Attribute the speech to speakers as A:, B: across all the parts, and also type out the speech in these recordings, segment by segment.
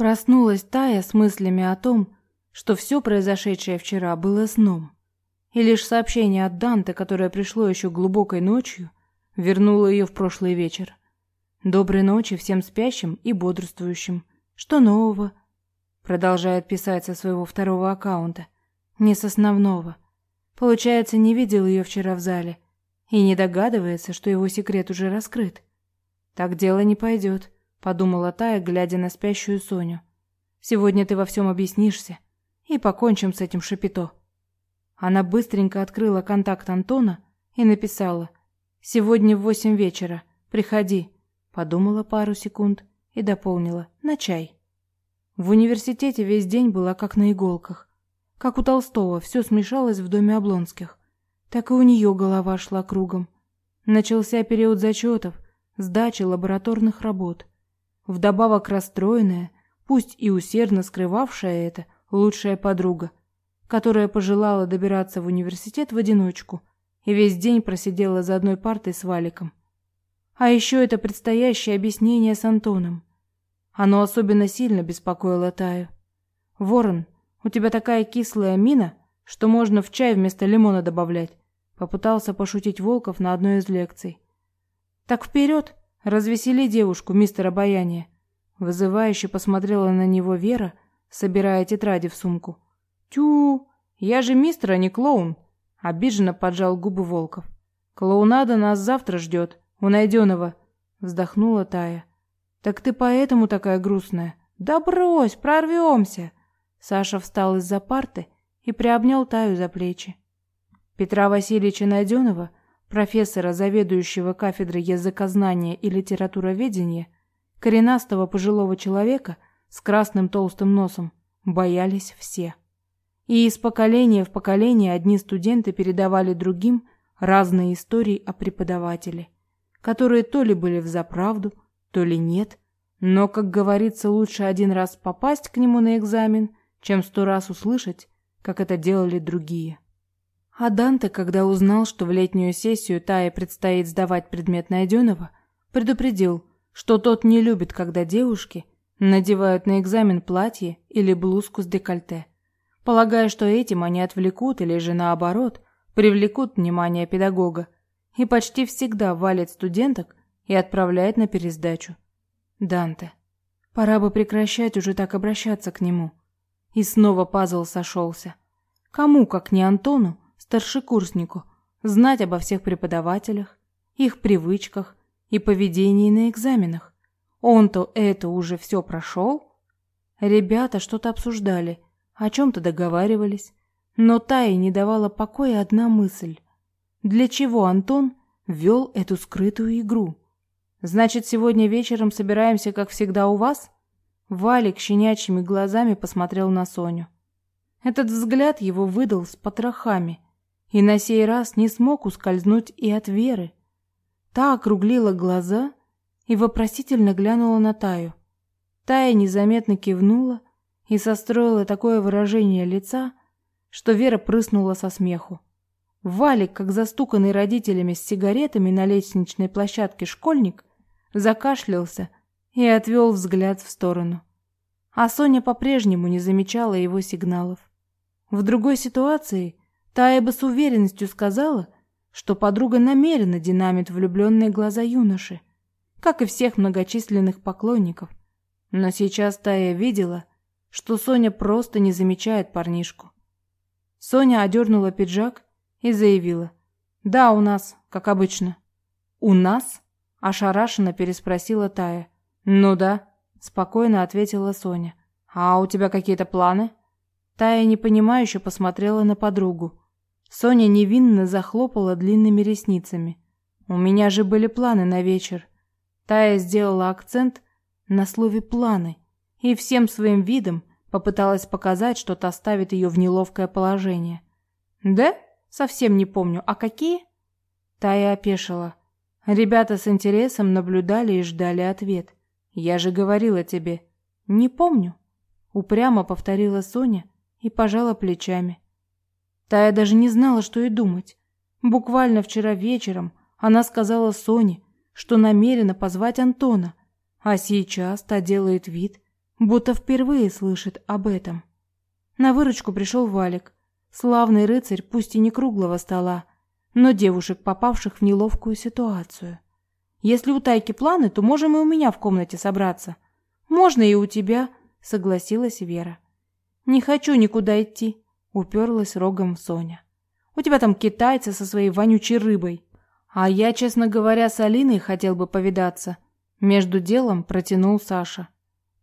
A: Проснулась Тая с мыслями о том, что все произошедшее вчера было сном. И лишь сообщение от Данте, которое пришло еще глубокой ночью, вернуло ее в прошлый вечер. Доброй ночи всем спящим и бодрствующим. Что нового? Продолжает писать со своего второго аккаунта, не с основного. Получается, не видел ее вчера в зале и не догадывается, что его секрет уже раскрыт. Так дело не пойдет, подумала Тая, глядя на спящую Соню. Сегодня ты во всем объяснишься и покончим с этим шапито. Она быстренько открыла контакт Антона и написала: "Сегодня в восемь вечера. Приходи". Подумала пару секунд и дополнила: "На чай". В университете весь день была как на иголках. Как у Толстого, все смешалось в доме Облонских. Так и у нее голова шла кругом. Начался период зачетов, сдачи лабораторных работ. Вдобавок расстроенная, пусть и усердно скрывавшая это, лучшая подруга, которая пожелала добираться в университет в одиночку и весь день просидела за одной партой с Валиком. А еще это предстоящее объяснение с Антоном. Оно особенно сильно беспокоило Таю. Ворон у тебя такая кислая мина, что можно в чай вместо лимона добавлять, попытался пошутить Волков на одной из лекций. Так вперед, развесели девушку, мистер Обаяние. Вызывающе посмотрела на него Вера, собирая тетради в сумку. Тю, я же мистер, а не клоун, обиженно поджал губы Волков. Клоунада нас завтра ждет, у найденного, вздохнула Тая. Так ты поэтому такая грустная? Да брось, прорвемся. Саша встал из-за парты и приобнял Таю за плечи. Петра Васильевича Найденова, профессора, заведующего кафедрой языкознания и литературоведения, коренастого пожилого человека с красным толстым носом, боялись все. И из поколения в поколение одни студенты передавали другим разные истории о преподавателе, которые то ли были взаправду, то ли нет, но, как говорится, лучше один раз попасть к нему на экзамен, чем сто раз услышать, как это делали другие. А Данте, когда узнал, что в летнюю сессию Тае предстоит сдавать предмет Найденова, предупредил, что тот не любит, когда девушки надевают на экзамен платье или блузку с декольте, полагая, что этим они отвлекут или же наоборот привлекут внимание педагога, и почти всегда валит студенток и отправляет на пересдачу. Данте, пора бы прекращать уже так обращаться к нему. И снова пазл сошелся. Кому, как не Антону, старшекурснику, знать обо всех преподавателях, их привычках и поведении на экзаменах? Он-то это уже все прошел? Ребята что-то обсуждали, о чем-то договаривались, но Тае не давала покоя одна мысль. Для чего Антон вел эту скрытую игру? Значит, сегодня вечером собираемся, как всегда, у вас? Валик щенячьими глазами посмотрел на Соню. Этот взгляд его выдал с потрохами, и на сей раз не смог ускользнуть и от Веры. Та округлила глаза и вопросительно глянула на Таю. Тая незаметно кивнула и состроила такое выражение лица, что Вера прыснула со смеху. Валик, как застуканный родителями с сигаретами на лестничной площадке школьник, закашлялся и отвел взгляд в сторону. А Соня по-прежнему не замечала его сигналов. В другой ситуации Тая бы с уверенностью сказала, что подруга намеренно динамит влюбленные глаза юноши, как и всех многочисленных поклонников. Но сейчас Тая видела, что Соня просто не замечает парнишку. Соня одернула пиджак и заявила: "Да, у нас, как обычно". "У нас?" ошарашенно переспросила Тая. Ну да, спокойно ответила Соня. А у тебя какие-то планы? Тая непонимающе посмотрела на подругу. Соня невинно захлопала длинными ресницами. У меня же были планы на вечер. Тая сделала акцент на слове планы и всем своим видом попыталась показать, что та ставит ее в неловкое положение. Да? Совсем не помню. А какие? Тая опешила. Ребята с интересом наблюдали и ждали ответ. Я же говорила тебе. Не помню, упрямо повторила Соня и пожала плечами. Тая даже не знала, что и думать. Буквально вчера вечером она сказала Соне, что намерена позвать Антона, а сейчас та делает вид, будто впервые слышит об этом. На выручку пришел Валик, славный рыцарь, пусть и не круглого стола, но девушек, попавших в неловкую ситуацию. Если у Тайки планы, то можем и у меня в комнате собраться. Можно и у тебя, согласилась Вера. Не хочу никуда идти, уперлась рогом Соня. У тебя там китайцы со своей вонючей рыбой. А я, честно говоря, с Алиной хотел бы повидаться. Между делом протянул Саша.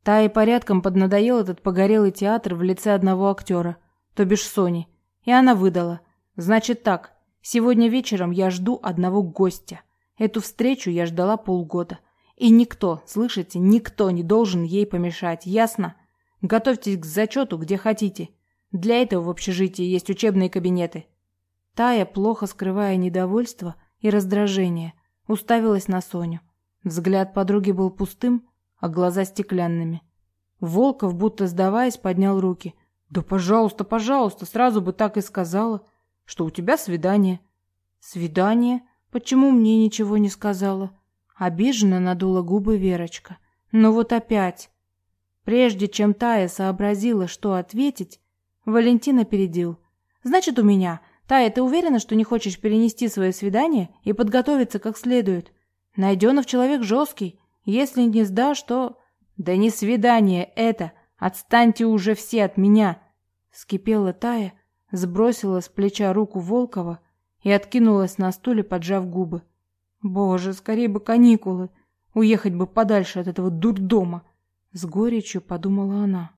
A: Та и порядком поднадоел этот погорелый театр в лице одного актера, то бишь Сони. И она выдала. Значит так, сегодня вечером я жду одного гостя. Эту встречу я ждала полгода. И никто, слышите, никто не должен ей помешать, ясно? Готовьтесь к зачету, где хотите. Для этого в общежитии есть учебные кабинеты. Тая, плохо скрывая недовольство и раздражение, уставилась на Соню. Взгляд подруги был пустым, а глаза стеклянными. Волков, будто сдаваясь, поднял руки. «Да пожалуйста, пожалуйста, сразу бы так и сказала, что у тебя свидание». «Свидание? Почему мне ничего не сказала?» Обиженно надула губы Верочка. «Но вот опять...» Прежде чем Тая сообразила, что ответить, Валентин опередил. «Значит, у меня. Тая, ты уверена, что не хочешь перенести свое свидание и подготовиться как следует? Найденов человек жесткий. Если не сдашь, то...» «Да не свидание это! Отстаньте уже все от меня!» Скипела Тая, сбросила с плеча руку Волкова и откинулась на стуле, поджав губы. «Боже, скорее бы каникулы! Уехать бы подальше от этого дурдома!» С горечью подумала она.